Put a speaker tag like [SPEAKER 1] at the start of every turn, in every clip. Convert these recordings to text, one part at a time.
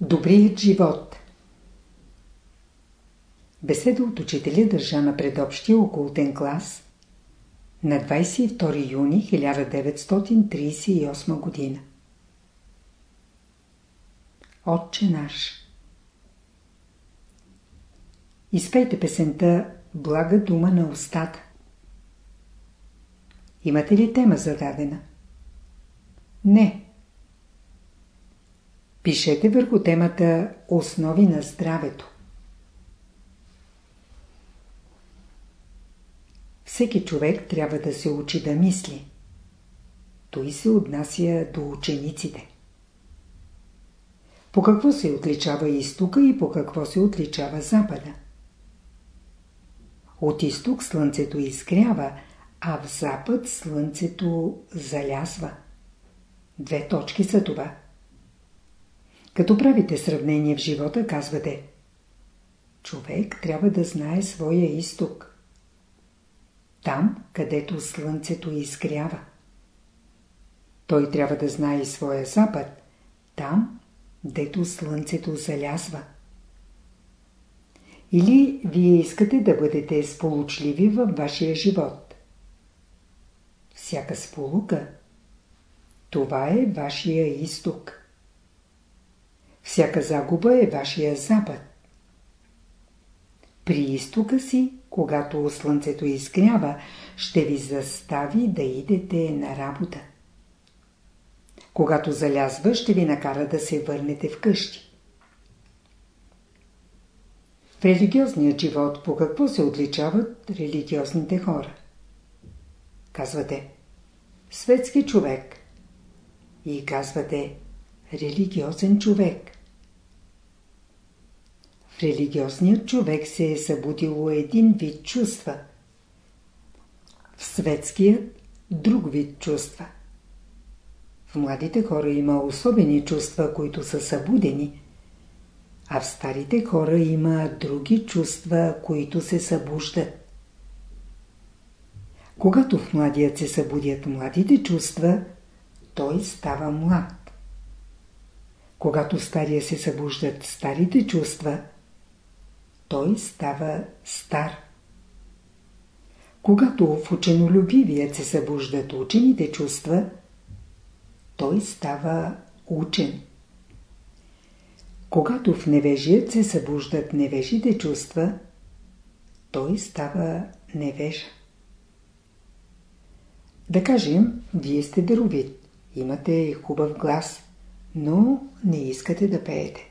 [SPEAKER 1] Добрият живот Беседа от учителя държа на предобщия окултен клас на 22 юни 1938 година. Отче наш Изпейте песента Блага дума на устата. Имате ли тема зададена? Не. Пишете върху темата Основи на здравето. Всеки човек трябва да се учи да мисли. Той се отнася до учениците. По какво се отличава изтока и по какво се отличава запада? От изток слънцето изгрява, а в запад слънцето залязва. Две точки са това. Като правите сравнение в живота, казвате Човек трябва да знае своя изток. Там, където слънцето изгрява. Той трябва да знае и своя запад. Там, дето слънцето залязва. Или вие искате да бъдете сполучливи във вашия живот. Всяка сполука – това е вашия изток. Всяка загуба е вашия запад. При изтока си, когато слънцето изгрява, ще ви застави да идете на работа. Когато залязва, ще ви накара да се върнете вкъщи. В религиозният живот по какво се отличават религиозните хора? Казвате светски човек и казвате религиозен човек. В религиозният човек се е събудило един вид чувства. В светският друг вид чувства. В младите хора има особени чувства, които са събудени, а в старите хора има други чувства, които се събуждат. Когато в младият се събудят младите чувства, той става млад. Когато стария се събуждат старите чувства, той става стар. Когато в ученолюбивият се събуждат учените чувства, той става учен. Когато в невежият се събуждат невежите чувства, той става невежа. Да кажем, вие сте даровит, имате хубав глас, но не искате да пеете.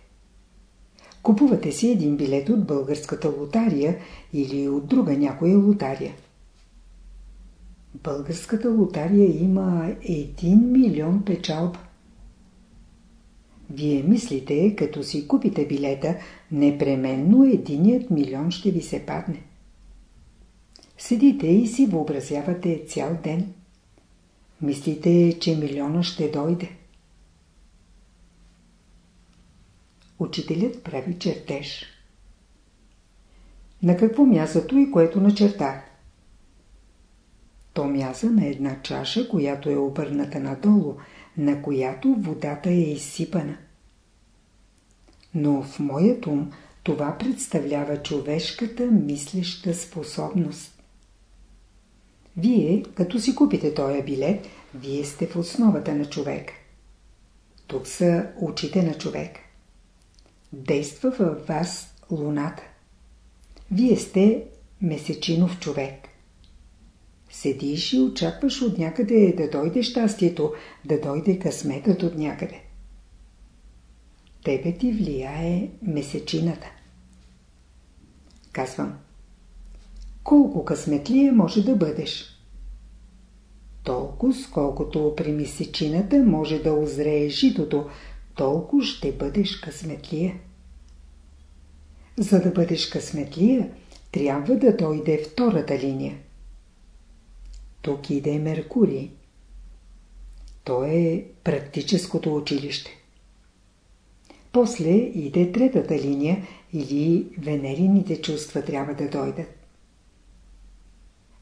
[SPEAKER 1] Купувате си един билет от българската лотария или от друга някоя лотария. Българската лотария има 1 милион печалба. Вие мислите, като си купите билета, непременно единият милион ще ви се падне. Седите и си въобразявате цял ден. Мислите, че милиона ще дойде. Учителят прави чертеж. На какво място и което начертах? То мяза на една чаша, която е обърната надолу, на която водата е изсипана. Но в моят ум това представлява човешката мислеща способност. Вие, като си купите този билет, вие сте в основата на човек. Тук са очите на човек. Действа във вас луната. Вие сте месечинов човек. Седиш и очакваш от някъде да дойде щастието, да дойде късметът от някъде. Тебе ти влияе месечината. Казвам. Колко късметлия може да бъдеш? Толкова, сколкото при месечината може да озрее житото, толкова ще бъдеш късметлия. За да бъдеш късметлия, трябва да дойде втората линия. Тук иде Меркурий. То е практическото училище. После иде третата линия или венерините чувства трябва да дойдат.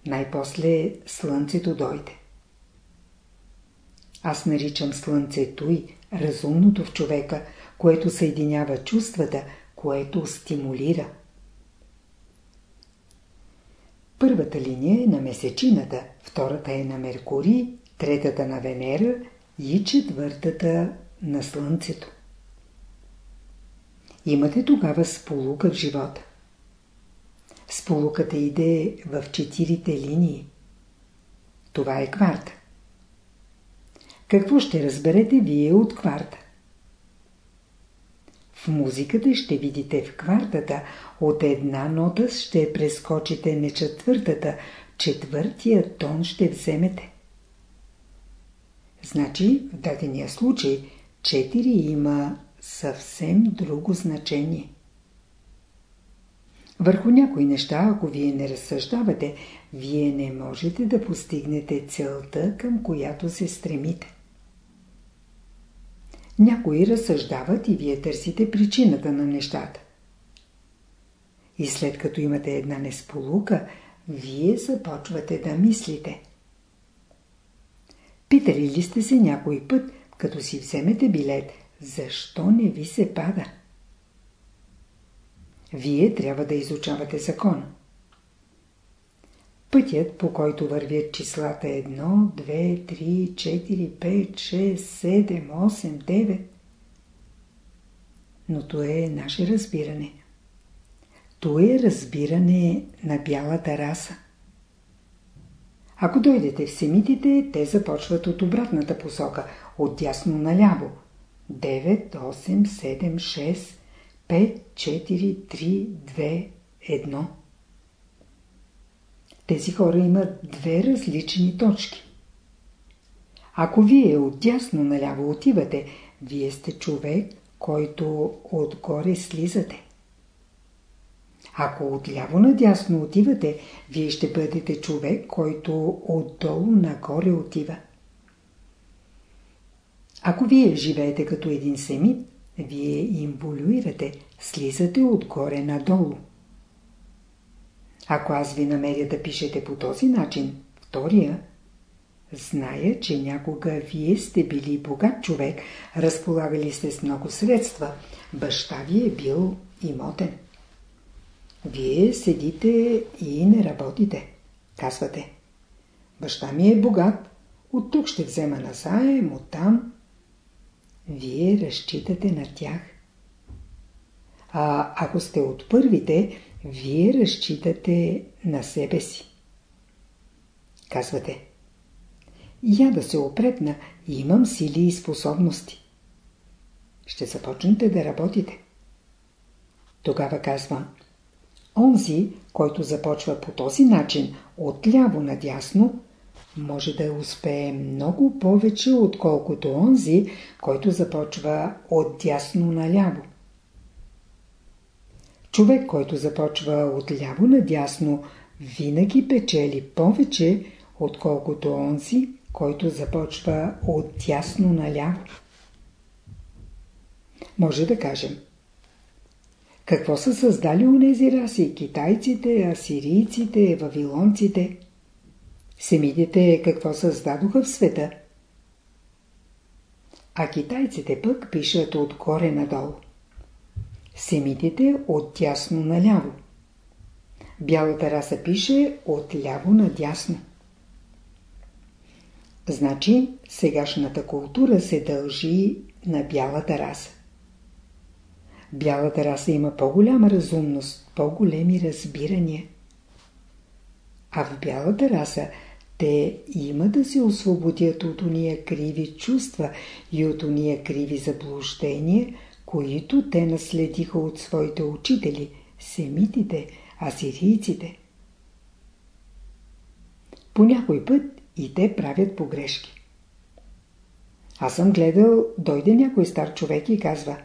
[SPEAKER 1] Най-после Слънцето дойде. Аз наричам Слънце той, разумното в човека, което съединява чувствата, което стимулира. Първата линия е на месечината, втората е на Меркурий, третата на Венера и четвъртата на Слънцето. Имате тогава сполука в живота. Сполуката иде в четирите линии. Това е кварта. Какво ще разберете вие от кварта? В музиката ще видите в квартата от една нота ще прескочите не четвъртата, четвъртия тон ще вземете. Значи в дадения случай 4 има съвсем друго значение. Върху някои неща, ако вие не разсъждавате, вие не можете да постигнете целта, към която се стремите. Някои разсъждават и вие търсите причината на нещата. И след като имате една несполука, вие започвате да мислите. Питали ли сте се някой път, като си вземете билет, защо не ви се пада? Вие трябва да изучавате закон. Пътят, по който вървят числата 1, 2, 3, 4, 5, 6, 7, 8, 9. Но то е наше разбиране. То е разбиране на бялата раса. Ако дойдете в семитите, те започват от обратната посока, от дясно наляво. 9, 8, 7, 6, 5, 4, 3, 2, 1. Тези хора имат две различни точки. Ако вие от дясно наляво отивате, вие сте човек, който отгоре слизате. Ако отляво надясно отивате, вие ще бъдете човек, който отдолу нагоре отива. Ако вие живеете като един семит, вие инволюирате, слизате отгоре надолу. Ако аз ви намеря да пишете по този начин, втория, зная, че някога вие сте били богат човек, разполагали сте с много средства, баща ви е бил имотен. Вие седите и не работите. Казвате. Баща ми е богат. От тук ще взема назаем, оттам. Вие разчитате на тях. А ако сте от първите, вие разчитате на себе си. Казвате. Я да се опретна, имам сили и способности. Ще започнете да работите. Тогава казвам. Онзи, който започва по този начин, отляво надясно, може да успее много повече, отколкото онзи, който започва от дясно наляво. Човек, който започва от ляво надясно, винаги печели повече, отколкото онзи, който започва от дясно наляво. Може да кажем. Какво са създали унези раси? Китайците, асирийците, вавилонците? Семидите какво създадоха в света? А китайците пък пишат отгоре надолу. Семитите от тясно наляво. Бялата раса пише от ляво надясно. Значи, сегашната култура се дължи на бялата раса. Бялата раса има по-голяма разумност, по-големи разбирания. А в бялата раса те има да се освободят от уния криви чувства и от уния криви заблуждения, които те наследиха от своите учители, семитите, асирийците. По някой път и те правят погрешки. Аз съм гледал, дойде някой стар човек и казва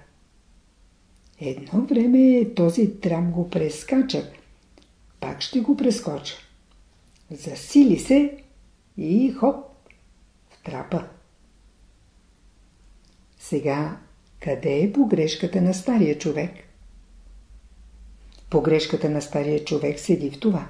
[SPEAKER 1] Едно време този трам го прескачах, пак ще го прескоча. Засили се и хоп, в трапа. Сега къде е погрешката на стария човек? Погрешката на стария човек седи в това.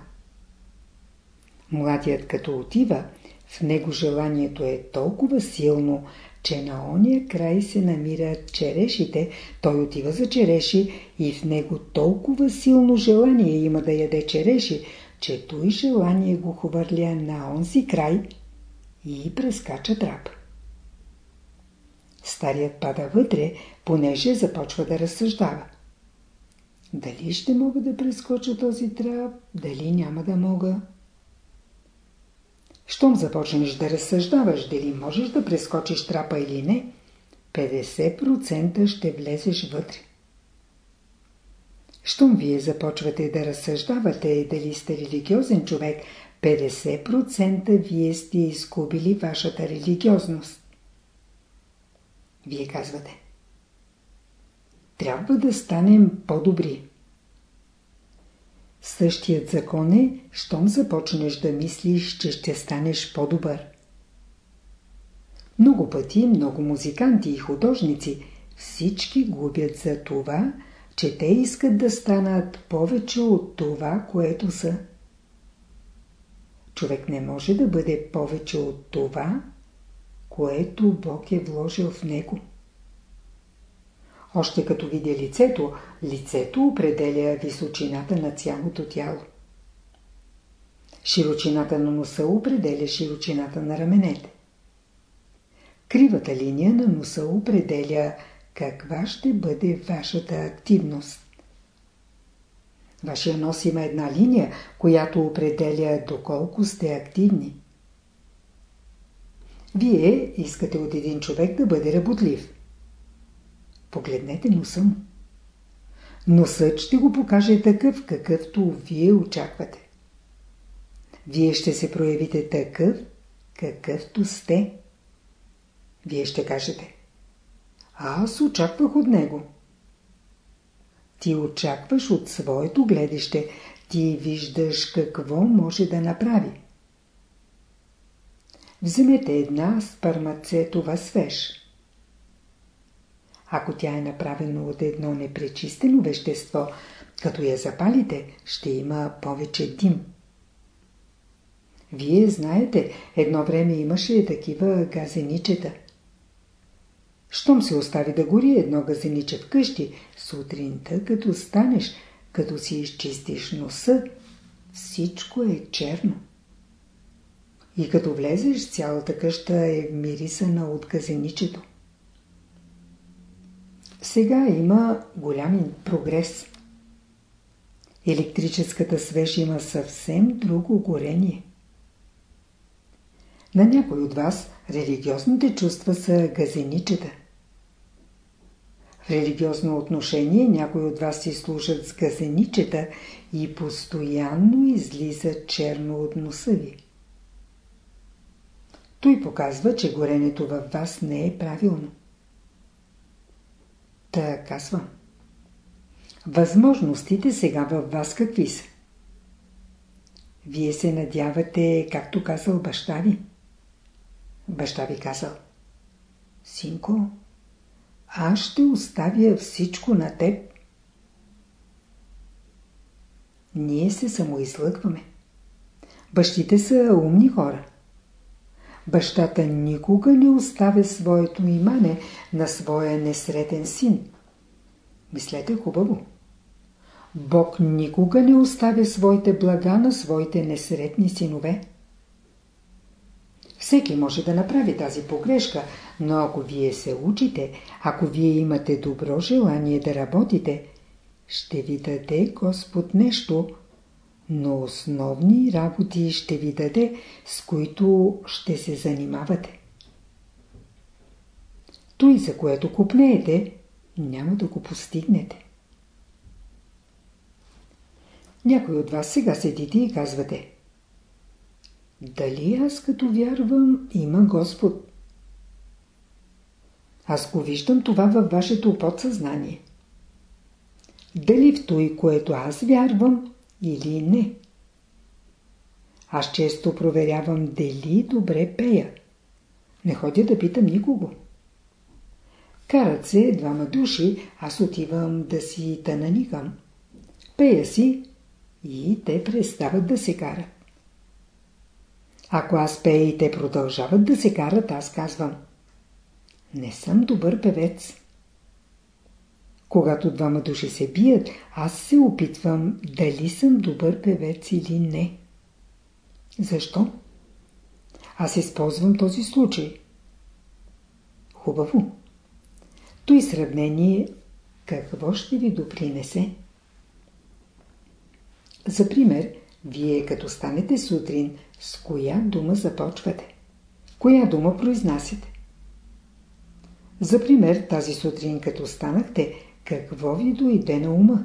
[SPEAKER 1] Младият като отива, в него желанието е толкова силно, че на ония край се намират черешите, той отива за череши и в него толкова силно желание има да яде череши, че той желание го хвърля на онзи край и прескача трап. Старият пада вътре, понеже започва да разсъждава. Дали ще мога да прескоча този трап, дали няма да мога? Щом започнеш да разсъждаваш дали можеш да прескочиш трапа или не, 50% ще влезеш вътре. Щом вие започвате да разсъждавате дали сте религиозен човек, 50% вие сте изгубили вашата религиозност. Вие казвате. Трябва да станем по-добри. Същият закон е, щом започнеш да мислиш, че ще станеш по-добър. Много пъти, много музиканти и художници, всички губят за това, че те искат да станат повече от това, което са. Човек не може да бъде повече от това, което Бог е вложил в него. Още като видя лицето, лицето определя височината на цялото тяло. Широчината на носа определя широчината на раменете. Кривата линия на носа определя каква ще бъде вашата активност. Вашия нос има една линия, която определя доколко сте активни. Вие искате от един човек да бъде работлив. Погледнете носа му. Носът ще го покаже такъв, какъвто вие очаквате. Вие ще се проявите такъв, какъвто сте. Вие ще кажете. Аз очаквах от него. Ти очакваш от своето гледище. Ти виждаш какво може да направи. Вземете една спармацетова свеж. Ако тя е направена от едно непречистено вещество, като я запалите, ще има повече дим. Вие знаете, едно време имаше такива газеничета. Щом се остави да гори едно газениче вкъщи, сутринта, като станеш, като си изчистиш носа, всичко е черно. И като влезеш, цялата къща е мирисана от газеничето. Сега има голям прогрес. Електрическата свеж има съвсем друго горение. На някой от вас религиозните чувства са газеничета. В религиозно отношение някои от вас си служат с газеничета и постоянно излиза черно от носа ви. Той показва, че горенето във вас не е правилно. Та казвам. Възможностите сега във вас какви са? Вие се надявате, както казал баща ви. Баща ви казал. Синко, аз ще оставя всичко на теб. Ние се самоизлъгваме. Бащите са умни хора. Бащата никога не оставя своето имане на своя несретен син. Мислете хубаво. Бог никога не оставя своите блага на своите несретни синове. Всеки може да направи тази погрешка, но ако вие се учите, ако вие имате добро желание да работите, ще ви даде Господ нещо – но основни работи ще ви даде, с които ще се занимавате. Той, за което купнеете, няма да го постигнете. Някой от вас сега седите и казвате Дали аз като вярвам има Господ? Аз го виждам това във вашето подсъзнание. Дали в той, което аз вярвам, или не. Аз често проверявам дали добре пея. Не ходя да питам никого. Карат се двама души, аз отивам да си тънаникам. Пея си и те престават да се карат. Ако аз пея и те продължават да се карат, аз казвам. не съм добър певец. Когато двама души се бият, аз се опитвам дали съм добър певец или не. Защо? Аз използвам този случай. Хубаво. Той сравнение какво ще ви допринесе? За пример, вие като станете сутрин, с коя дума започвате? Коя дума произнасяте? За пример, тази сутрин като станахте, какво ви дойде на ума?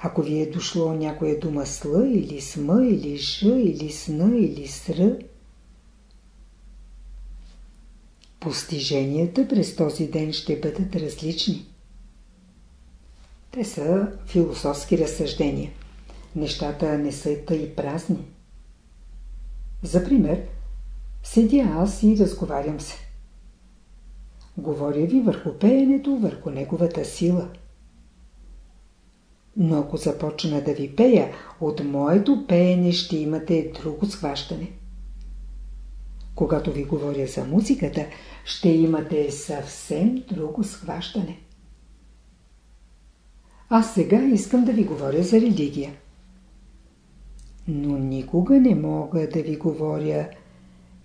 [SPEAKER 1] Ако ви е дошло някоя дума сла или сма или ж или сна или ср, постиженията през този ден ще бъдат различни. Те са философски разсъждения. Нещата не са тъй празни. За пример, седя аз и разговарям се. Говоря ви върху пеенето, върху неговата сила. Но ако започна да ви пея, от моето пеене ще имате друго схващане. Когато ви говоря за музиката, ще имате съвсем друго схващане. Аз сега искам да ви говоря за религия. Но никога не мога да ви говоря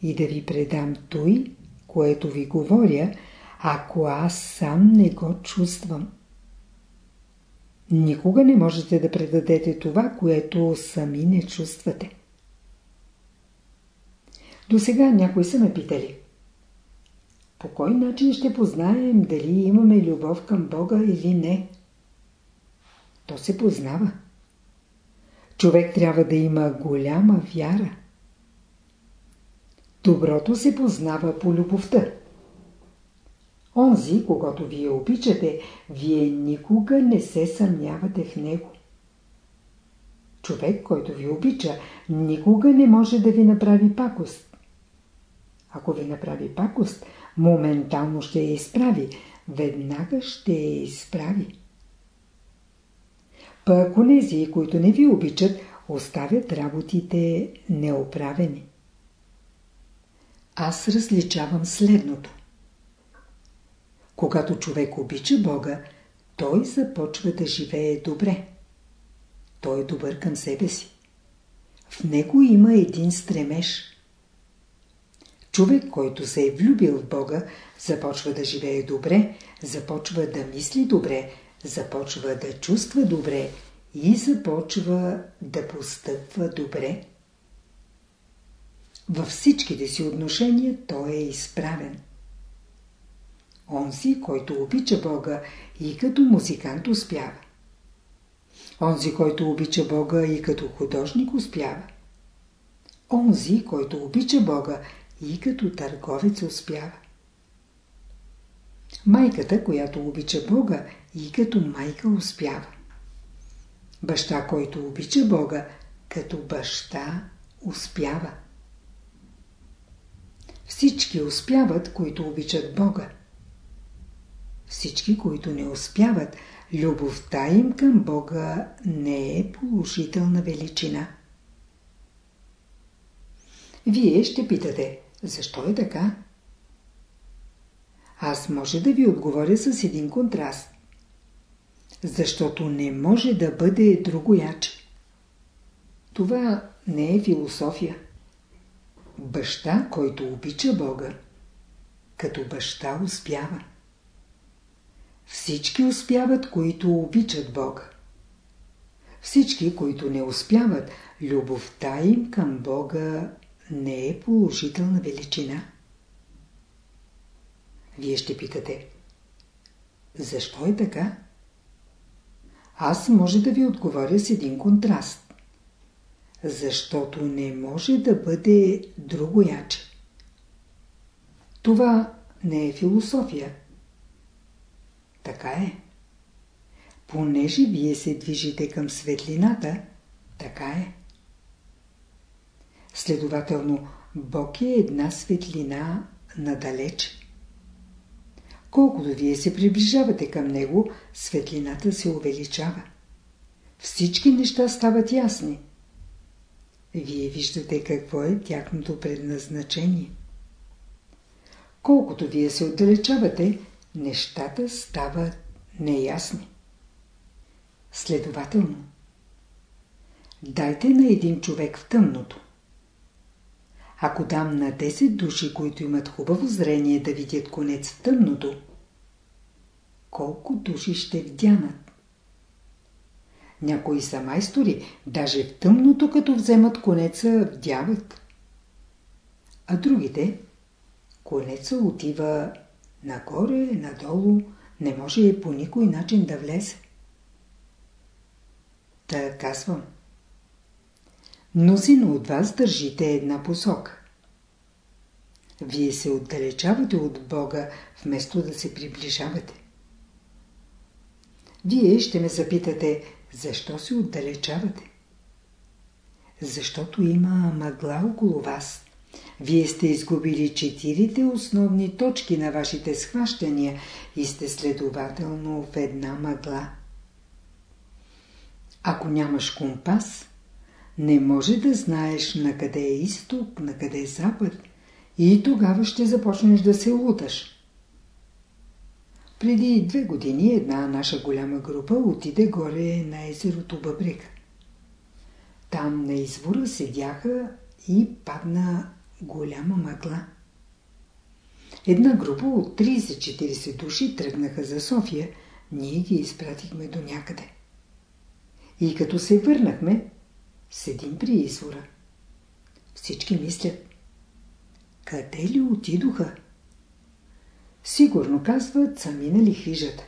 [SPEAKER 1] и да ви предам той, което ви говоря, ако аз сам не го чувствам. Никога не можете да предадете това, което сами не чувствате. До сега някои са ме питали. По кой начин ще познаем дали имаме любов към Бога или не? То се познава. Човек трябва да има голяма вяра. Доброто се познава по любовта. Онзи, когато вие обичате, вие никога не се съмнявате в него. Човек, който ви обича, никога не може да ви направи пакост. Ако ви направи пакост, моментално ще я изправи, веднага ще я изправи. Пък онези, които не ви обичат, оставят работите неоправени. Аз различавам следното. Когато човек обича Бога, той започва да живее добре. Той е добър към себе си. В него има един стремеж. Човек, който се е влюбил в Бога, започва да живее добре, започва да мисли добре, започва да чувства добре и започва да постъпва добре. Във всичките си отношения той е изправен. Онзи, който обича Бога и като музикант успява. Онзи, който обича Бога и като художник успява. Онзи, който обича Бога и като търговец успява. Майката, която обича Бога и като майка успява. Баща, който обича Бога, като баща успява. Всички успяват, които обичат Бога. Всички, които не успяват, любовта им към Бога не е положителна величина. Вие ще питате, защо е така? Аз може да ви отговоря с един контраст. Защото не може да бъде другояче. Това не е философия. Баща, който обича Бога, като баща успява. Всички успяват, които обичат Бога. Всички, които не успяват, любовта им към Бога не е положителна величина. Вие ще питате, защо е така? Аз може да ви отговоря с един контраст. Защото не може да бъде другояче. Това не е философия. Така е. Понеже вие се движите към светлината, така е. Следователно, Бог е една светлина надалеч. Колкото вие се приближавате към Него, светлината се увеличава. Всички неща стават ясни. Вие виждате какво е тяхното предназначение. Колкото вие се отдалечавате, нещата стават неясни. Следователно, дайте на един човек в тъмното. Ако дам на 10 души, които имат хубаво зрение да видят конец в тъмното, колко души ще вдянат? Някои са майстори, даже в тъмното, като вземат конеца, вдяват. А другите, конеца отива нагоре, надолу, не може по никой начин да влезе. Та казвам. Мнозина от вас държите една посока. Вие се отдалечавате от Бога, вместо да се приближавате. Вие ще ме запитате, защо се отдалечавате? Защото има мъгла около вас. Вие сте изгубили четирите основни точки на вашите схващания и сте следователно в една мъгла. Ако нямаш компас, не може да знаеш на къде е изток, на къде е запад и тогава ще започнеш да се луташ. Преди две години една наша голяма група отиде горе на езерото Бъбрик. Там на извора седяха и падна голяма мъгла. Една група от 30-40 души тръгнаха за София, ние ги изпратихме до някъде. И като се върнахме, седим при извора. Всички мислят, къде ли отидоха? Сигурно казват, са минали хижата.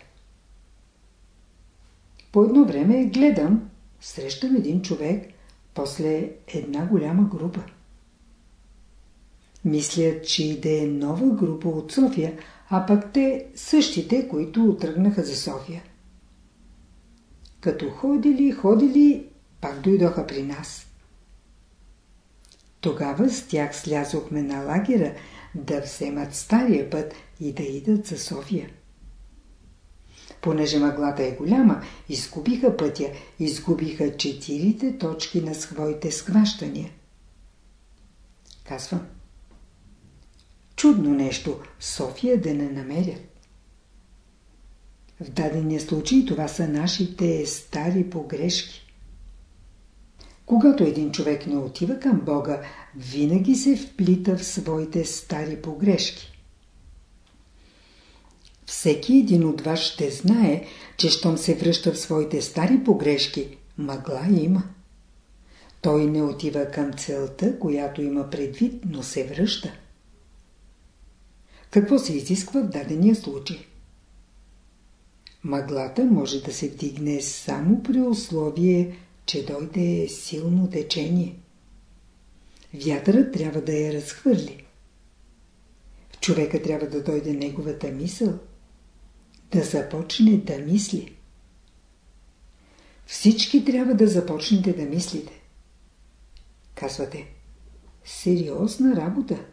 [SPEAKER 1] По едно време гледам, срещам един човек, после една голяма група. Мислят, че иде нова група от София, а пък те същите, които тръгнаха за София. Като ходили, ходили, пак дойдоха при нас. Тогава с тях слязохме на лагера да вземат стария път и да идат за София. Понеже мъглата е голяма, изгубиха пътя, изгубиха четирите точки на своите схващания. Казвам. Чудно нещо, София да не намерят. В дадения случай това са нашите стари погрешки. Когато един човек не отива към Бога, винаги се вплита в своите стари погрешки. Всеки един от вас ще знае, че щом се връща в своите стари погрешки, мъгла има. Той не отива към целта, която има предвид, но се връща. Какво се изисква в дадения случай? Мъглата може да се вдигне само при условие, че дойде силно течение. Вятърът трябва да я разхвърли. В човека трябва да дойде неговата мисъл, да започне да мисли. Всички трябва да започнете да мислите. Казвате, сериозна работа.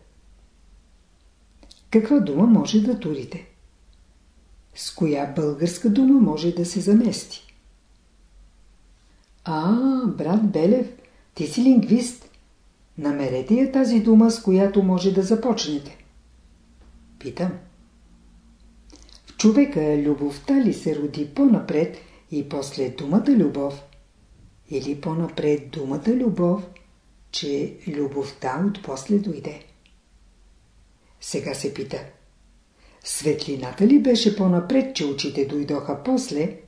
[SPEAKER 1] Каква дума може да турите? С коя българска дума може да се замести? А, брат Белев, ти си лингвист. Намерете я тази дума, с която може да започнете. Питам. В човека любовта ли се роди по-напред и после думата любов? Или по-напред думата любов, че любовта от после дойде? Сега се пита. Светлината ли беше по-напред, че очите дойдоха после?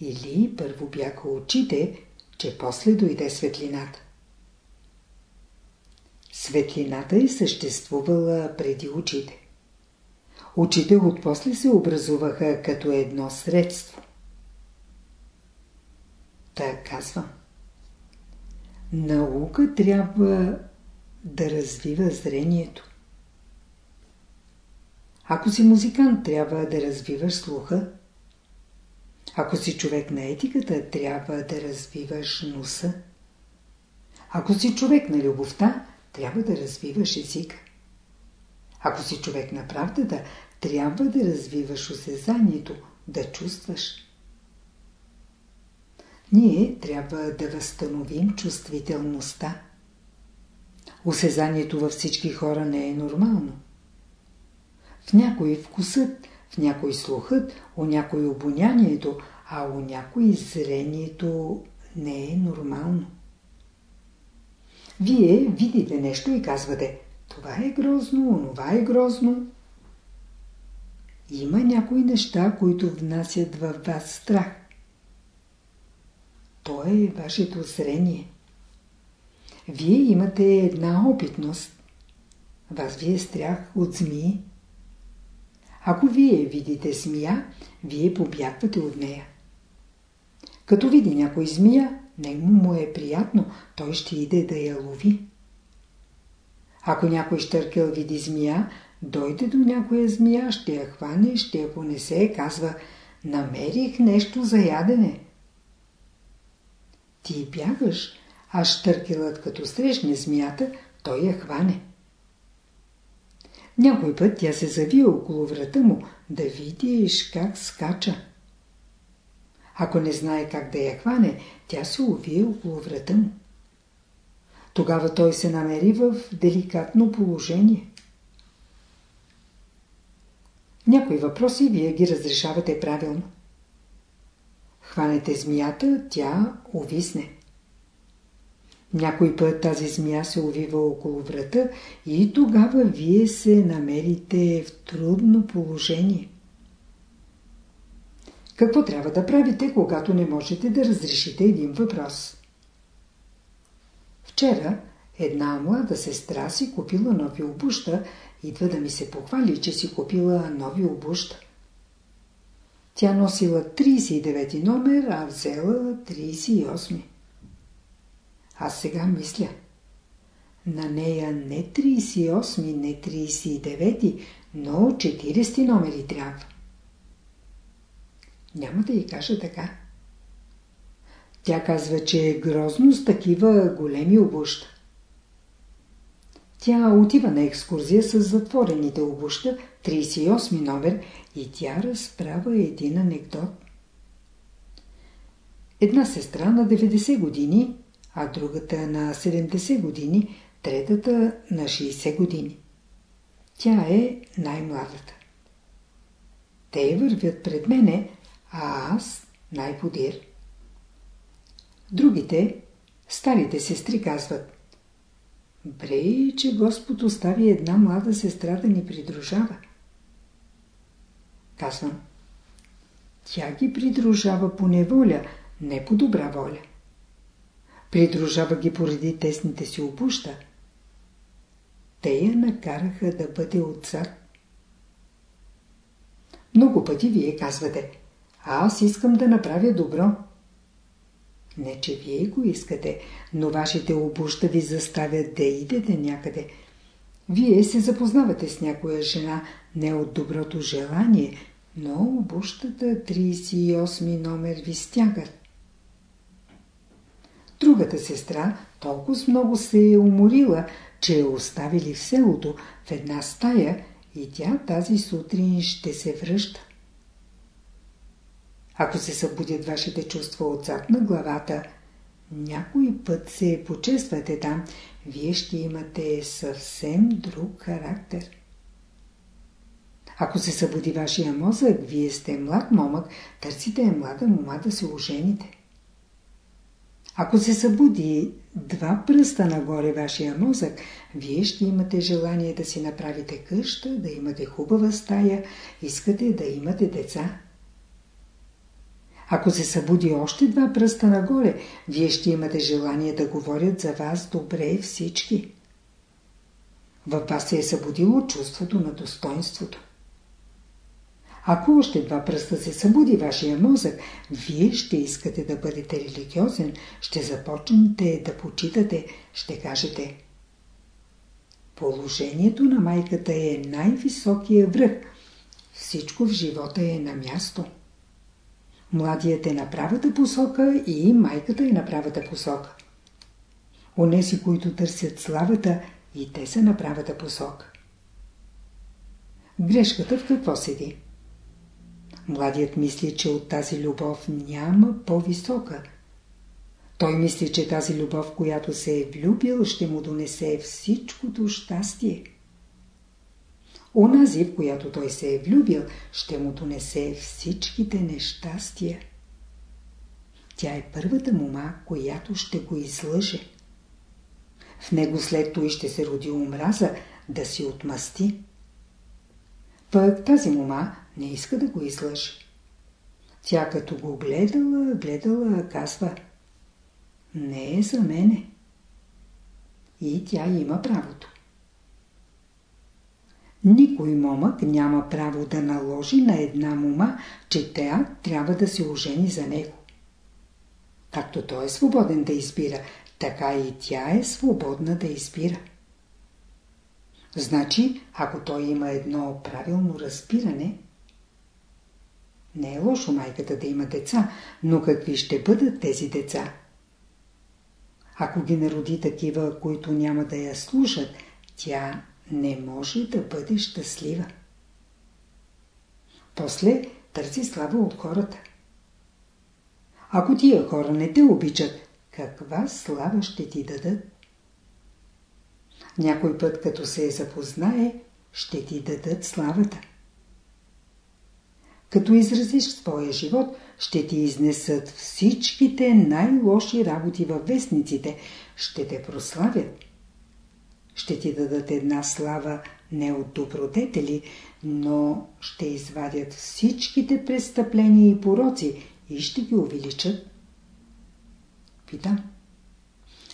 [SPEAKER 1] Или първо бяха очите, че после дойде светлината? Светлината е съществувала преди очите. Очите отпосле се образуваха като едно средство. Та казвам. Наука трябва да развива зрението. Ако си музикант, трябва да развиваш слуха. Ако си човек на етиката, трябва да развиваш носа. Ако си човек на любовта, трябва да развиваш езика. Ако си човек на правдата, трябва да развиваш осезанието, да чувстваш. Ние трябва да възстановим чувствителността. Осезанието във всички хора не е нормално. В някой вкусът, в някой слухът, у някой обонянието, а у някой зрението не е нормално. Вие видите нещо и казвате, това е грозно, онова е грозно. Има някои неща, които внасят във вас страх. То е вашето зрение. Вие имате една опитност. Вас ви е страх от змии. Ако вие видите змия, вие побягвате от нея. Като види някой змия, него му е приятно, той ще иде да я лови. Ако някой щъркел види змия, дойде до някоя змия, ще я хване, ще я понесе, казва намерих нещо за ядене. Ти бягаш, а щъркелът като срещне змията, той я хване. Някой път тя се завие около врата му, да видиш как скача. Ако не знае как да я хване, тя се увие около врата му. Тогава той се намери в деликатно положение. Някои въпроси вие ги разрешавате правилно. Хванете змията, тя увисне. Някой път тази змия се увива около врата и тогава вие се намерите в трудно положение. Какво трябва да правите, когато не можете да разрешите един въпрос? Вчера една млада сестра си купила нови обуща, идва да ми се похвали, че си купила нови обуща. Тя носила 39 номер, а взела 38. Аз сега мисля. На нея не 38, не 39, но 40 номери трябва. Няма да й кажа така. Тя казва, че е грозно с такива големи обуща. Тя отива на екскурзия с затворените обуща, 38 номер, и тя разправа един анекдот. Една сестра на 90 години, а другата на 70 години, третата на 60 години. Тя е най-младата. Те вървят пред мене, а аз най-подир. Другите, старите сестри казват Бре, че Господ остави една млада сестра да ни придружава. Казвам Тя ги придружава по неволя, не по добра воля. Придружава ги поради тесните си обуща. Те я накараха да бъде отцар. Много пъти вие казвате аз искам да направя добро. Не, че вие го искате, но вашите обуща ви заставят да идете някъде. Вие се запознавате с някоя жена не от доброто желание, но обущата 38 номер ви стягат. Другата сестра толкова много се е уморила, че е оставили в селото в една стая и тя тази сутрин ще се връща. Ако се събудят вашите чувства отзад на главата, някой път се почествате там, вие ще имате съвсем друг характер. Ако се събуди вашия мозък, вие сте млад момък, търсите млада мома да се ожените. Ако се събуди два пръста нагоре вашия мозък, вие ще имате желание да си направите къща, да имате хубава стая, искате да имате деца. Ако се събуди още два пръста нагоре, вие ще имате желание да говорят за вас добре всички. Във вас се е събудило чувството на достоинството. Ако още два пръста се събуди вашия мозък, вие ще искате да бъдете религиозен, ще започнете да почитате, ще кажете Положението на майката е най-високия връх. Всичко в живота е на място. Младият е на правата посока и майката е на правата посока. Онеси, които търсят славата, и те са на правата посока. Грешката в какво седи? Младият мисли, че от тази любов няма по-висока. Той мисли, че тази любов, която се е влюбил, ще му донесе всичкото щастие. Онази, в която той се е влюбил, ще му донесе всичките нещастия. Тя е първата мума, която ще го излъже. В него след той ще се роди омраза да си отмъсти. Пък тази мума не иска да го излъже. Тя като го гледала, гледала, казва Не е за мене. И тя има правото. Никой момък няма право да наложи на една мума, че тя трябва да се ожени за него. Както той е свободен да избира, така и тя е свободна да избира. Значи, ако той има едно правилно разбиране, не е лошо майката да има деца, но какви ще бъдат тези деца? Ако ги народи такива, които няма да я слушат, тя не може да бъде щастлива. После търси слава от хората. Ако тия хора не те обичат, каква слава ще ти дадат? Някой път, като се запознае, ще ти дадат славата. Като изразиш своя живот, ще ти изнесат всичките най-лоши работи във вестниците, ще те прославят. Ще ти дадат една слава не от добродетели, но ще извадят всичките престъпления и пороци и ще ги увеличат. Питам.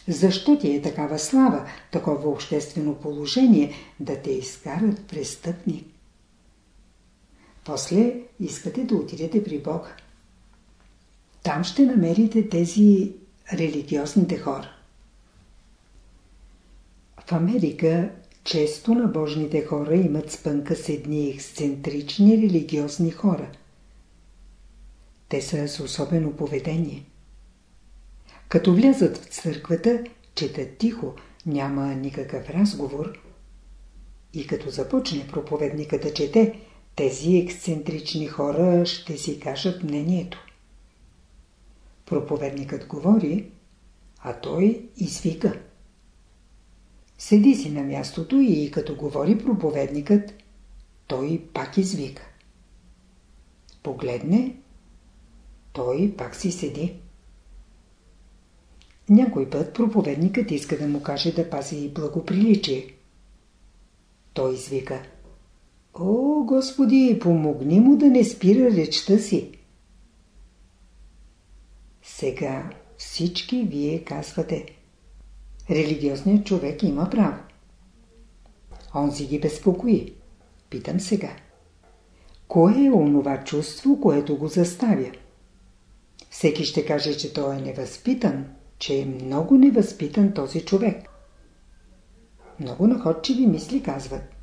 [SPEAKER 1] Защо ти е такава слава, такова обществено положение, да те изкарат престъпник? После искате да отидете при Бога. Там ще намерите тези религиозните хора. В Америка често набожните хора имат спънка с едни ексцентрични религиозни хора. Те са с особено поведение. Като влязат в църквата, четат тихо, няма никакъв разговор. И като започне проповедника да чете, тези ексцентрични хора ще си кажат мнението. Проповедникът говори, а той извика. Седи си на мястото и като говори проповедникът, той пак извика. Погледне, той пак си седи. Някой път проповедникът иска да му каже да пази благоприличие. Той извика. О, Господи, помогни му да не спира речта си. Сега всички вие казвате. Религиозният човек има право. Онзи ги безпокои. Питам сега. Кое е онова чувство, което го заставя? Всеки ще каже, че той е невъзпитан, че е много невъзпитан този човек. Много находчиви мисли казват.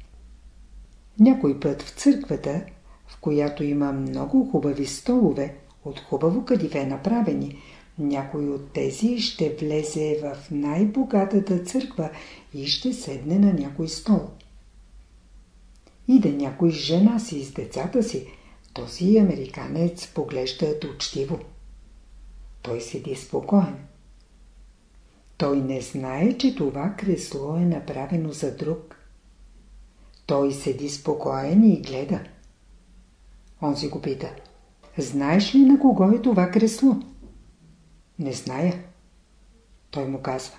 [SPEAKER 1] Някой път в църквата, в която има много хубави столове, от хубаво кадиве направени, някой от тези ще влезе в най-богатата църква и ще седне на някой стол. Иде някой с жена си, с децата си, този американец поглежда учтиво. Той седи спокоен. Той не знае, че това кресло е направено за друг. Той седи спокоен и гледа. Он си го пита. Знаеш ли на кого е това кресло? Не зная. Той му казва.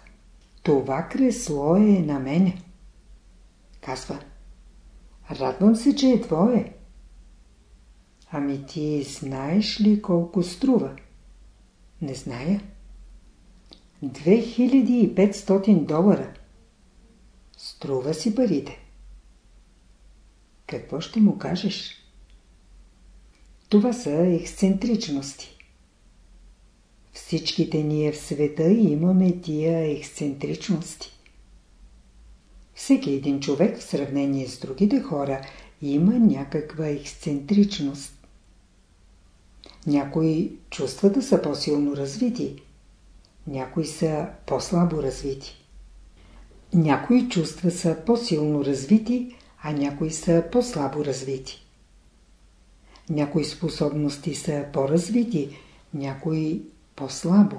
[SPEAKER 1] Това кресло е на мене. Казва. Радвам се, че е твое. Ами ти знаеш ли колко струва? Не зная. 2500 долара. Струва си парите. Какво ще му кажеш? Това са ексцентричности. Всичките ние в света имаме тия ексцентричности. Всеки един човек в сравнение с другите хора има някаква ексцентричност. Някои чувствата са по-силно развити, някои са по-слабо развити. Някои чувства са по-силно развити, а някои са по-слабо развити. Някои способности са по-развити, някои по-слабо.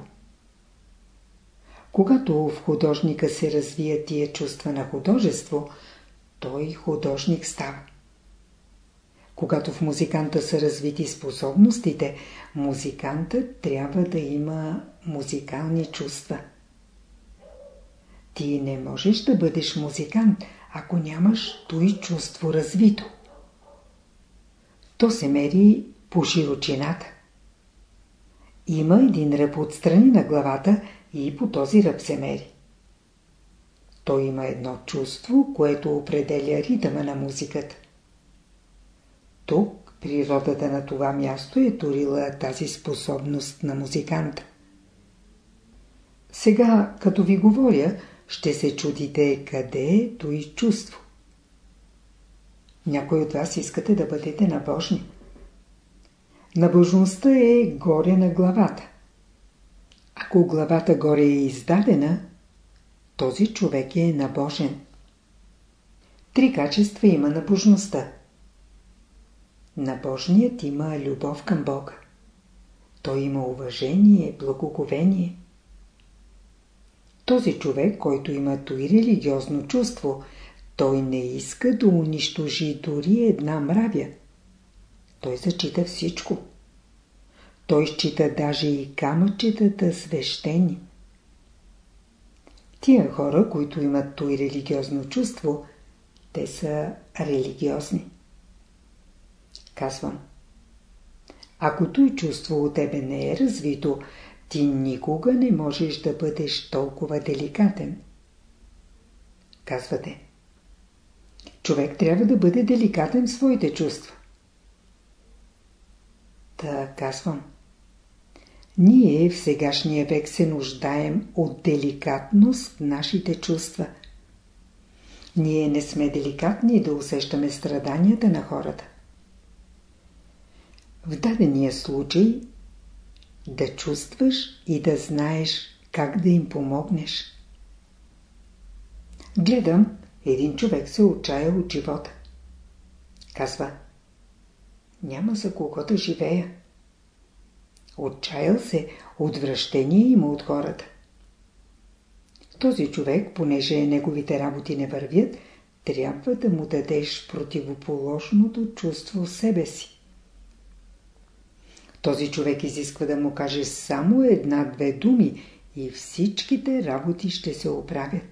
[SPEAKER 1] Когато в художника се развият тия чувства на художество, той художник става. Когато в музиканта са развити способностите, музикантът трябва да има музикални чувства. Ти не можеш да бъдеш музикант, ако нямаш той чувство развито. То се мери по широчината. Има един ръб отстрани на главата и по този ръб се мери. Той има едно чувство, което определя ритъма на музиката. Тук природата на това място е турила тази способност на музиканта. Сега, като ви говоря, ще се чудите къде е и чувство. Някой от вас искате да бъдете набожни. Набожността е горе на главата. Ако главата горе е издадена, този човек е набожен. Три качества има набожността. Набожният има любов към Бога. Той има уважение, благоговение. Този човек, който има и религиозно чувство, той не иска да унищожи дори една мравя. Той зачита всичко. Той счита даже и камъчетата свещени. Тия хора, които имат той религиозно чувство, те са религиозни. Казвам. Ако той чувство от тебе не е развито, ти никога не можеш да бъдеш толкова деликатен. Казвате. Човек трябва да бъде деликатен в своите чувства. Та казвам. Ние в сегашния век се нуждаем от деликатност в нашите чувства. Ние не сме деликатни да усещаме страданията на хората. В дадения случай да чувстваш и да знаеш как да им помогнеш. Гледам, един човек се отчаял от живота. Казва, няма за кого да живея. Отчаял се, отвращение има от хората. Този човек, понеже неговите работи не вървят, трябва да му дадеш противоположното чувство в себе си. Този човек изисква да му каже само една-две думи и всичките работи ще се оправят.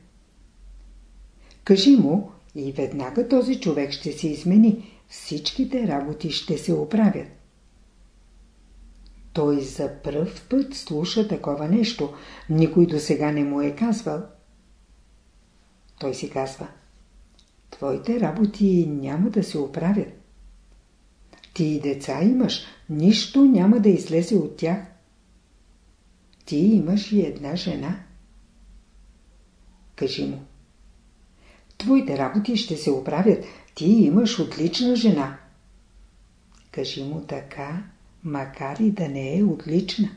[SPEAKER 1] Кажи му и веднага този човек ще се измени, всичките работи ще се оправят. Той за пръв път слуша такова нещо. Никой до сега не му е казвал. Той си казва. Твоите работи няма да се оправят. Ти и деца имаш, нищо няма да излезе от тях. Ти имаш и една жена. Кажи му. Твоите работи ще се оправят. Ти имаш отлична жена. Кажи му така, макар и да не е отлична.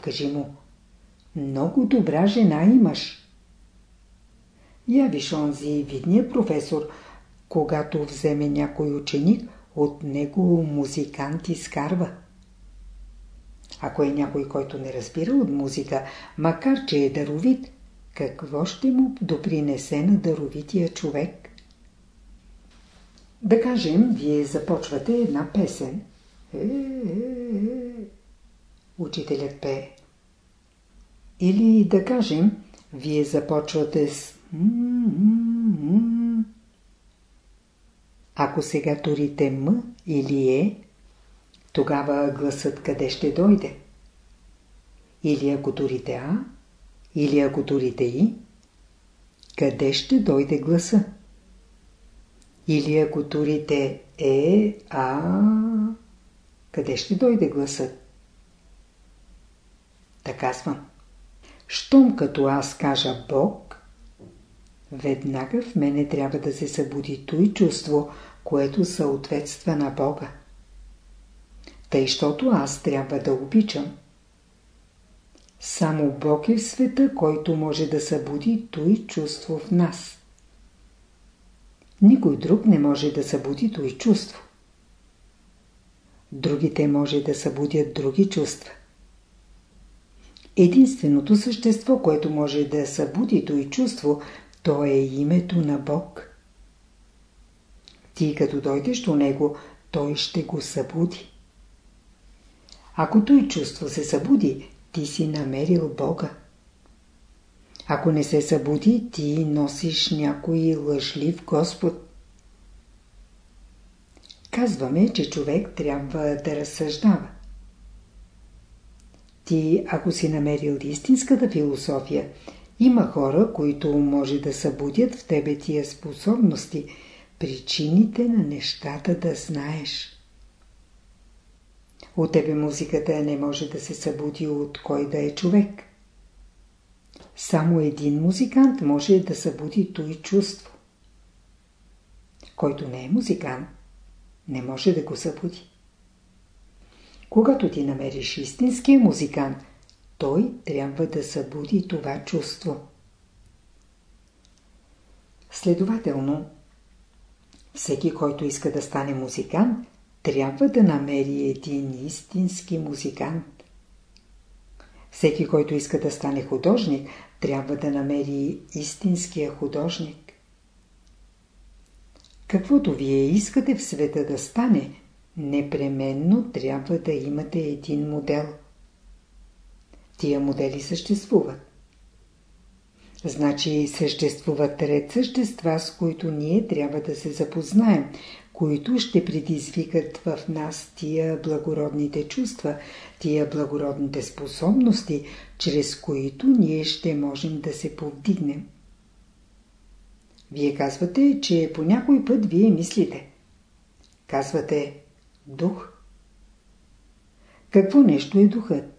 [SPEAKER 1] Кажи му, много добра жена имаш. Я виж онзи видния професор, когато вземе някой ученик, от него музикант изкарва. Ако е някой, който не разбира от музика, макар че е даровит, какво ще му допринесе на даровития човек? Да кажем, вие започвате една песен – е, е, е. Учителят пее. Или да кажем, вие започвате с Ако сега турите М или Е, тогава гласът къде ще дойде? Или ако турите А, или ако турите И, къде ще дойде гласа? Или ако турите Е, А, къде ще дойде гласът? Така казвам. Щом като аз кажа Бог, веднага в мене трябва да се събуди той чувство, което съответства на Бога. Тъй, щото аз трябва да обичам. Само Бог е в света, който може да събуди той чувство в нас. Никой друг не може да събуди той чувство другите може да събудят други чувства. Единственото същество, което може да събуди и чувство, то е името на Бог. Ти като дойдеш до него, той ще го събуди. Ако той чувство се събуди, ти си намерил Бога. Ако не се събуди, ти носиш някой лъжлив Господ. Казваме, че човек трябва да разсъждава. Ти, ако си намерил истинската философия, има хора, които може да събудят в тебе тия способности, причините на нещата да знаеш. От тебе музиката не може да се събуди от кой да е човек. Само един музикант може да събуди той чувство. Който не е музикант, не може да го събуди. Когато ти намериш истинския музикант, той трябва да събуди това чувство. Следователно, всеки, който иска да стане музикант, трябва да намери един истински музикант. Всеки, който иска да стане художник, трябва да намери истинския художник. Каквото вие искате в света да стане, непременно трябва да имате един модел. Тия модели съществуват. Значи съществуват ред същества, с които ние трябва да се запознаем, които ще предизвикат в нас тия благородните чувства, тия благородните способности, чрез които ние ще можем да се повдигнем. Вие казвате, че по някой път вие мислите. Казвате дух. Какво нещо е духът?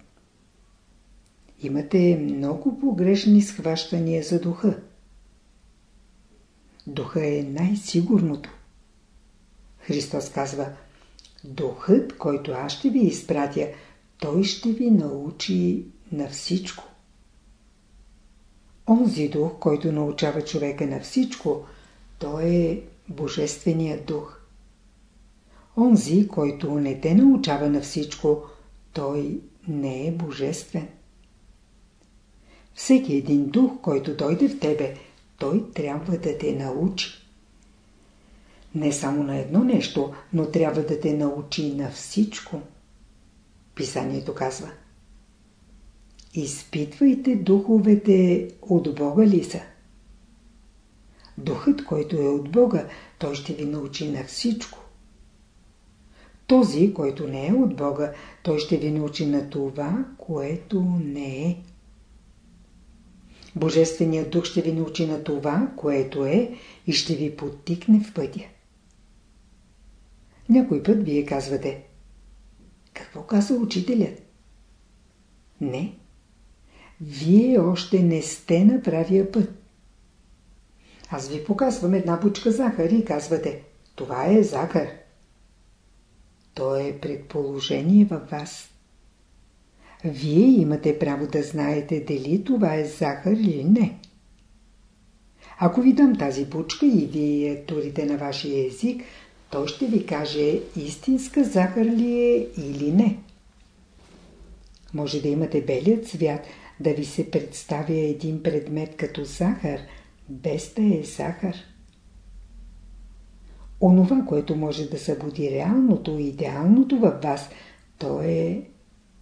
[SPEAKER 1] Имате много погрешни схващания за духа. Духа е най-сигурното. Христос казва, Духът, който аз ще ви изпратя, той ще ви научи на всичко. Онзи дух, който научава човека на всичко, той е Божественият дух. Онзи, който не те научава на всичко, той не е божествен. Всеки един дух, който дойде в тебе, той трябва да те научи. Не само на едно нещо, но трябва да те научи на всичко. Писанието казва Изпитвайте духовете от Бога ли са? Духът, който е от Бога, той ще ви научи на всичко. Този, който не е от Бога, той ще ви научи на това, което не е. Божественият дух ще ви научи на това, което е и ще ви подтикне в пътя. Някой път вие казвате Какво каза учителят? Не. Вие още не сте на правия път. Аз ви показвам една бучка захар и казвате Това е захар. То е предположение във вас. Вие имате право да знаете дали това е захар или не. Ако ви дам тази бучка и вие я турите на вашия език, той ще ви каже истинска захар ли е или не. Може да имате белият цвят, да ви се представя един предмет като захар, без да е захар. Онова, което може да събуди реалното и идеалното във вас, то е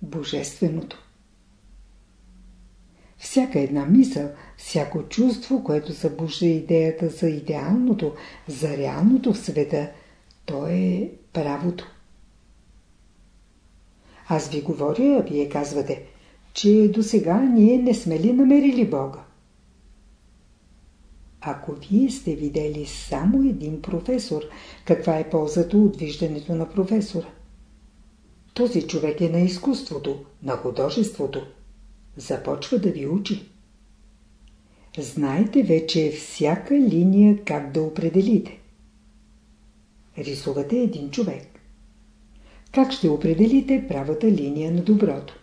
[SPEAKER 1] Божественото. Всяка една мисъл, всяко чувство, което събужда идеята за идеалното, за реалното в света, то е правото. Аз ви говоря, а вие казвате, че до сега ние не сме ли намерили Бога? Ако вие сте видели само един професор, каква е ползата от виждането на професора? Този човек е на изкуството, на художеството. Започва да ви учи. Знаете вече всяка линия как да определите. Рисувате един човек. Как ще определите правата линия на доброто?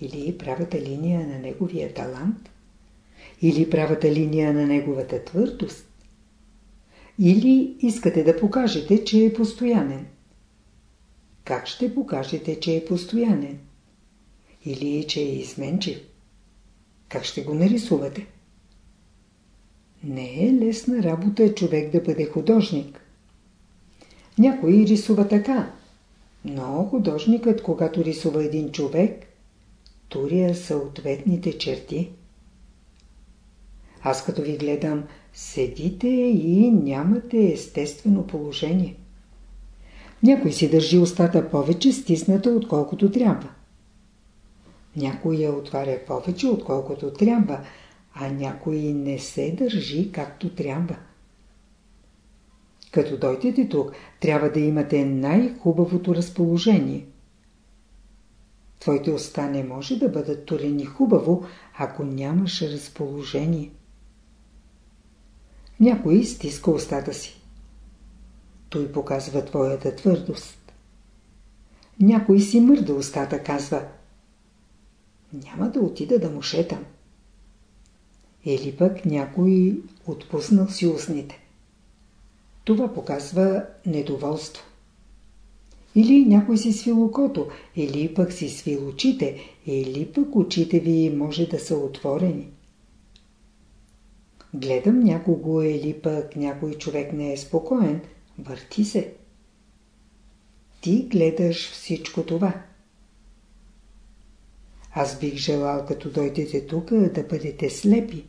[SPEAKER 1] Или правата линия на неговия талант? Или правата линия на неговата твърдост? Или искате да покажете, че е постоянен? Как ще покажете, че е постоянен? Или че е изменчив? Как ще го нарисувате? Не е лесна работа човек да бъде художник. Някой рисува така, но художникът, когато рисува един човек, туря съответните черти. Аз като ви гледам, седите и нямате естествено положение. Някой си държи устата повече стисната, отколкото трябва. Някой я отваря повече, отколкото трябва, а някой не се държи както трябва. Като дойдете тук, трябва да имате най-хубавото разположение. Твоите уста не може да бъдат турени хубаво, ако нямаш разположение. Някой стиска устата си. Той показва твоята твърдост. Някой си мърда устата, казва Няма да отида да му шетам. Или пък някой отпуснал си устните. Това показва недоволство. Или някой си свил окото, или пък си свил очите, или пък очите ви може да са отворени. Гледам някого или пък някой човек не е спокоен, върти се. Ти гледаш всичко това. Аз бих желал, като дойдете тук, да бъдете слепи.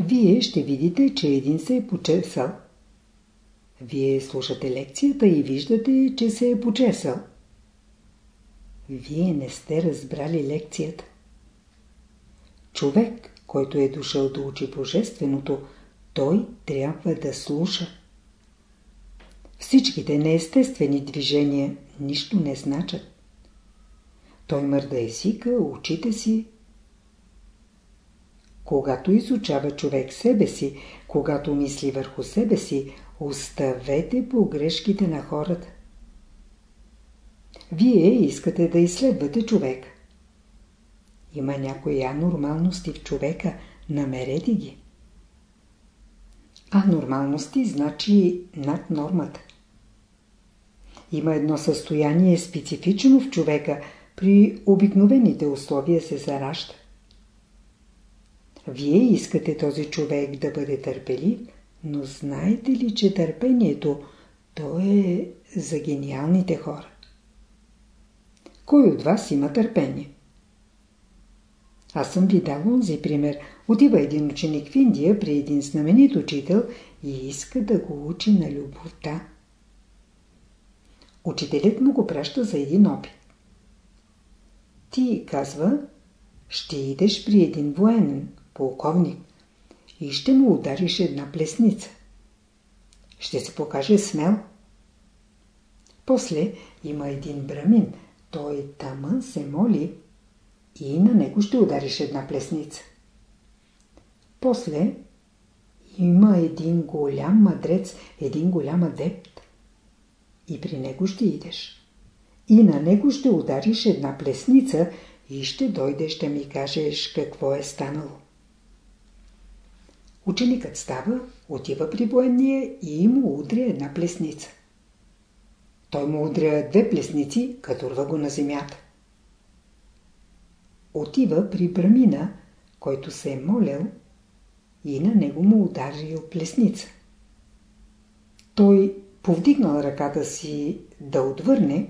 [SPEAKER 1] Вие ще видите, че един се е почесал. Вие слушате лекцията и виждате, че се е почесал. Вие не сте разбрали лекцията. Човек, който е дошъл да учи Божественото, той трябва да слуша. Всичките неестествени движения нищо не значат. Той мърда езика, очите си, когато изучава човек себе си, когато мисли върху себе си, оставете погрешките на хората. Вие искате да изследвате човек. Има някои анормалности в човека, намерете ги. Анормалности значи над нормата. Има едно състояние специфично в човека, при обикновените условия се заражда. Вие искате този човек да бъде търпелив, но знаете ли, че търпението то е за гениалните хора? Кой от вас има търпение? Аз съм ви дал онзи пример. Отива един ученик в Индия при един знаменит учител и иска да го учи на любовта. Учителят му го праща за един опит. Ти, казва, ще идеш при един военен, полковник, и ще му удариш една плесница. Ще се покаже смел. После има един брамин. Той тама се моли и на него ще удариш една плесница. После има един голям мадрец, един голям адепт. И при него ще идеш. И на него ще удариш една плесница и ще дойдеш да ми кажеш какво е станало. Ученикът става, отива при военния и му удря една плесница. Той му удря две плесници, като рва го на земята. Отива при брамина, който се е молял, и на него му ударил плесница. Той повдигнал ръката си да отвърне,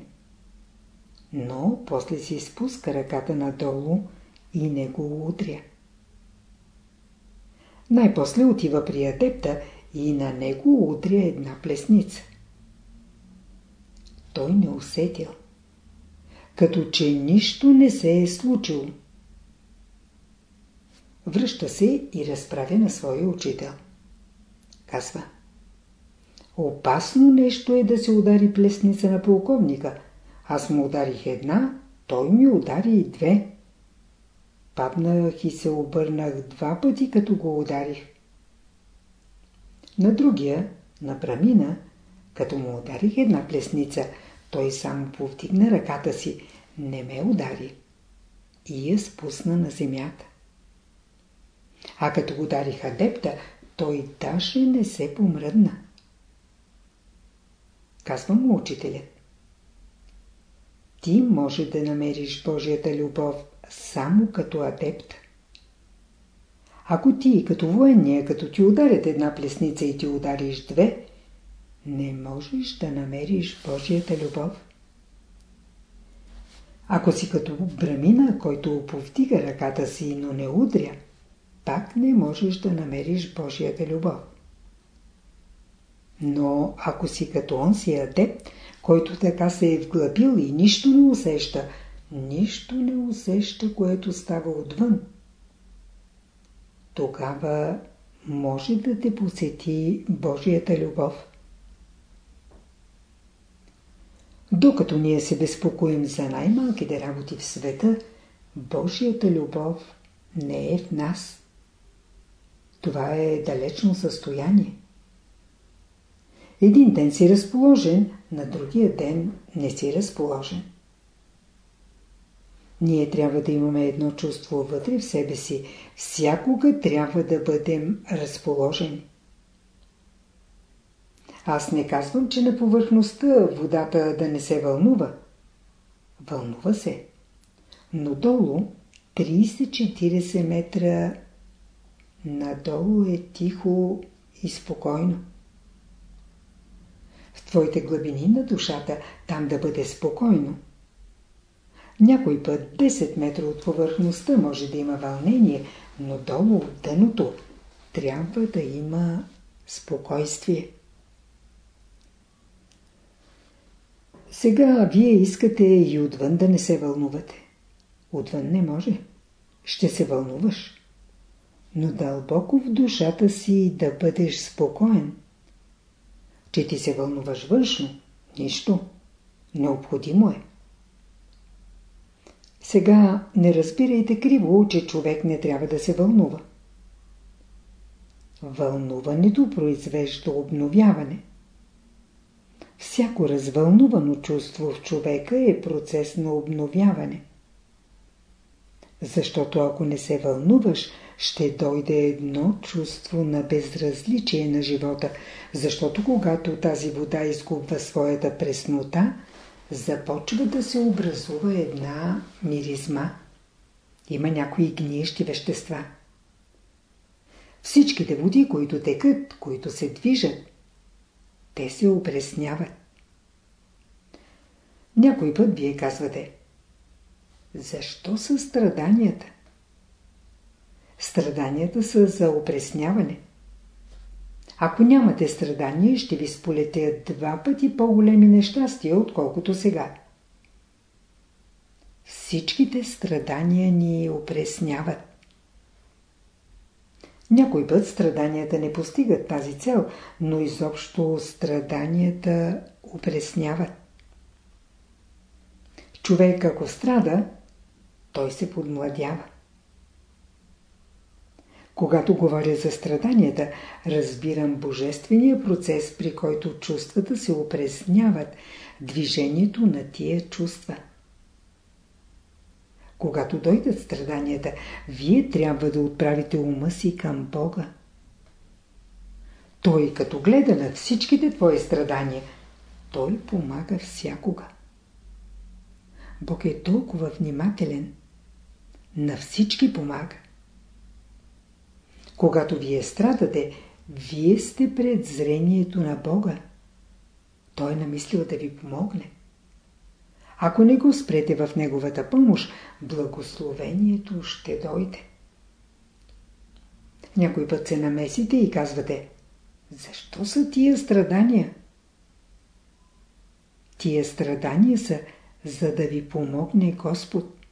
[SPEAKER 1] но после си спуска ръката надолу и не го удря. Най-после отива при адепта и на него удря една плесница. Той не усетил. Като че нищо не се е случило. Връща се и разправя на своя учител. Казва. Опасно нещо е да се удари плесница на полковника. Аз му ударих една, той ми удари и две. Паднах и се обърнах два пъти, като го ударих. На другия, на Брамина, като му ударих една плесница, той само повдигна ръката си, не ме удари и я спусна на земята. А като го ударих адепта, той даже не се помръдна. Казва му учителят. Ти може да намериш Божията любов само като адепт. Ако ти, като военния, като ти ударят една плесница и ти удариш две, не можеш да намериш Божията любов. Ако си като брамина, който повдига ръката си, но не удря, пак не можеш да намериш Божията любов. Но ако си като он си адепт, който така се е вглъбил и нищо не усеща, нищо не усеща, което става отвън, тогава може да те посети Божията любов. Докато ние се безпокоим за най-малките работи в света, Божията любов не е в нас. Това е далечно състояние. Един ден си разположен, на другия ден не си разположен. Ние трябва да имаме едно чувство вътре в себе си. Всякога трябва да бъдем разположени. Аз не казвам, че на повърхността водата да не се вълнува. Вълнува се. Но долу 30-40 метра надолу е тихо и спокойно. В твоите глъбини на душата там да бъде спокойно. Някой път 10 метра от повърхността може да има вълнение, но долу от дъното трябва да има спокойствие. Сега вие искате и отвън да не се вълнувате. Отвън не може. Ще се вълнуваш. Но дълбоко в душата си да бъдеш спокоен. Че ти се вълнуваш външно. Нищо. Необходимо е. Сега не разбирайте криво, че човек не трябва да се вълнува. Вълнуването произвежда обновяване. Всяко развълнувано чувство в човека е процес на обновяване. Защото ако не се вълнуваш, ще дойде едно чувство на безразличие на живота, защото когато тази вода изгубва своята преснота, започва да се образува една миризма. Има някои гниещи вещества. Всичките води, които текат, които се движат, те се опресняват. Някой път вие казвате Защо са страданията? Страданията са за опресняване. Ако нямате страдания, ще ви сполетят два пъти по-големи нещастия, отколкото сега. Всичките страдания ни опресняват. Някой път страданията не постигат тази цел, но изобщо страданията опресняват. Човек ако страда, той се подмладява. Когато говоря за страданията, разбирам божествения процес, при който чувствата се опресняват, движението на тия чувства. Когато дойдат страданията, вие трябва да отправите ума си към Бога. Той като гледа на всичките твои страдания, той помага всякога. Бог е толкова внимателен. На всички помага. Когато вие страдате, вие сте пред зрението на Бога. Той е намислил да ви помогне. Ако не го спрете в Неговата помощ, благословението ще дойде. Някой път се намесите и казвате Защо са тия страдания? Тия страдания са, за да ви помогне Господ.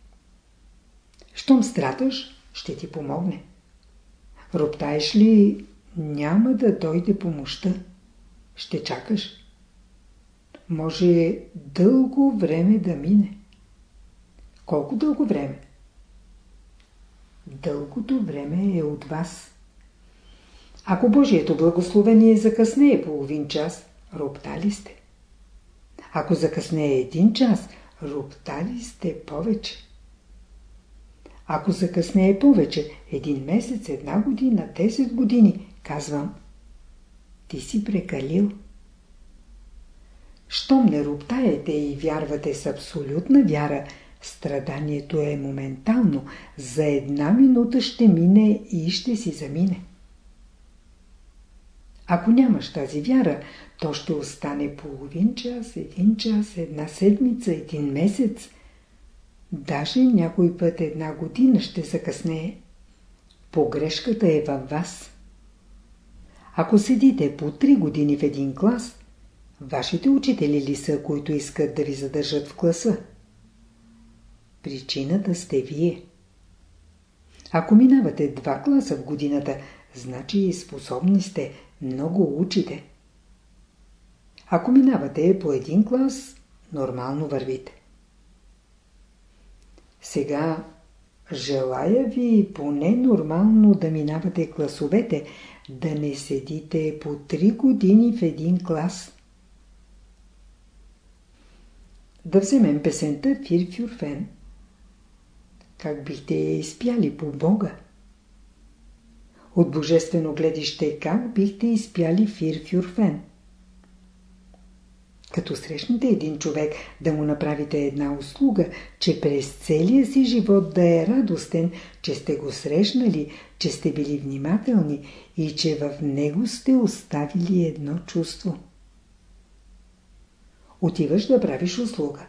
[SPEAKER 1] Щом страдаш, ще ти помогне. Роптаеш ли, няма да дойде помощта. Ще чакаш. Може дълго време да мине. Колко дълго време? Дългото време е от вас. Ако Божието благословение закъснее половин час, роптали сте. Ако закъснее един час, роптали сте повече. Ако закъснее повече, един месец, една година, 10 години, казвам, ти си прекалил. Щом не роптаете и вярвате с абсолютна вяра, страданието е моментално, за една минута ще мине и ще си замине. Ако нямаш тази вяра, то ще остане половин час, един час, една седмица, един месец. Даже някой път една година ще закъснее. Погрешката е във вас. Ако седите по три години в един клас, вашите учители ли са, които искат да ви задържат в класа? Причината сте вие. Ако минавате два класа в годината, значи способни сте, много учите. Ако минавате по един клас, нормално вървите. Сега желая ви поне нормално да минавате класовете, да не седите по три години в един клас. Да вземем песента Фир Фюрфен. Как бихте я изпяли по Бога? От божествено гледище как бихте изпяли Фир Фюрфен? Като срещнете един човек, да му направите една услуга, че през целия си живот да е радостен, че сте го срещнали, че сте били внимателни и че в него сте оставили едно чувство. Отиваш да правиш услуга.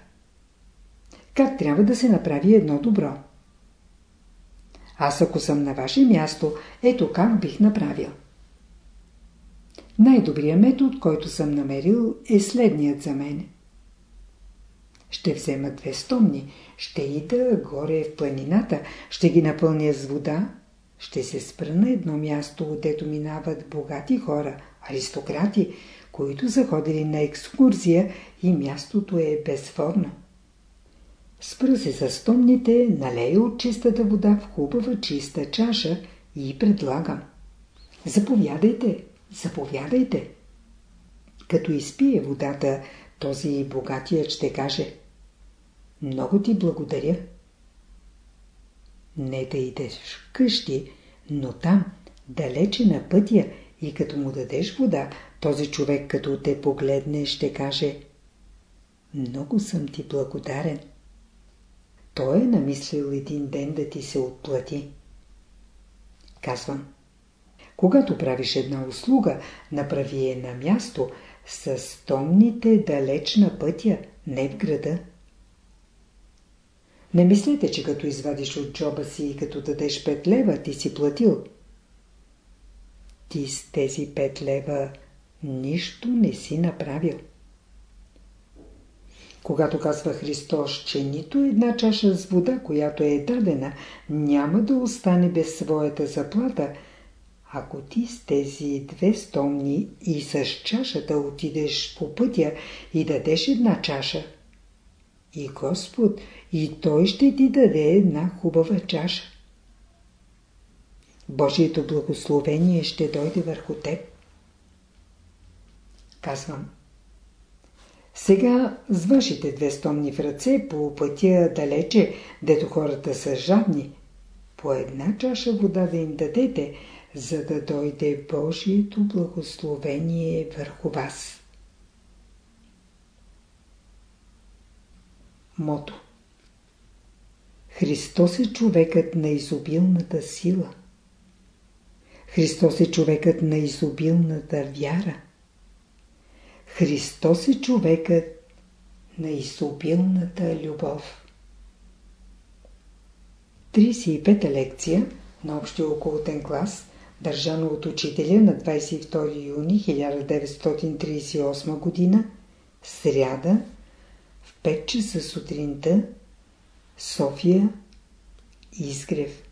[SPEAKER 1] Как трябва да се направи едно добро? Аз ако съм на ваше място, ето как бих направил. Най-добрият метод, който съм намерил, е следният за мен. Ще взема две стомни, ще ида горе в планината, ще ги напълня с вода, ще се спра на едно място, отдето минават богати хора, аристократи, които са ходили на екскурзия и мястото е безформно. Спра се за стомните, налея от чистата вода в хубава чиста чаша и предлагам. Заповядайте, заповядайте. Като изпие водата, този богатият ще каже Много ти благодаря. Не да идеш в къщи, но там, далече на пътя и като му дадеш вода, този човек като те погледне ще каже Много съм ти благодарен. Той е намислил един ден да ти се отплати. Казвам когато правиш една услуга, направи е на място, с томните далеч на пътя, не в града. Не мислете, че като извадиш от джоба си и като дадеш 5 лева, ти си платил. Ти с тези 5 лева нищо не си направил. Когато казва Христос, че нито една чаша с вода, която е дадена, няма да остане без своята заплата – ако ти с тези две стомни и с чашата отидеш по пътя и дадеш една чаша, и Господ, и Той ще ти даде една хубава чаша. Божието благословение ще дойде върху теб. Казвам. Сега с вашите две стомни в ръце по пътя далече, дето хората са жадни, по една чаша вода да им дадете – за да дойде Божието благословение върху вас. Мото Христос е човекът на изобилната сила. Христос е човекът на изобилната вяра. Христос е човекът на изобилната любов. 35-та лекция на общия околотен клас – държано от учителя на 22 юни 1938 г. сряда в 5 часа сутринта София Изгрев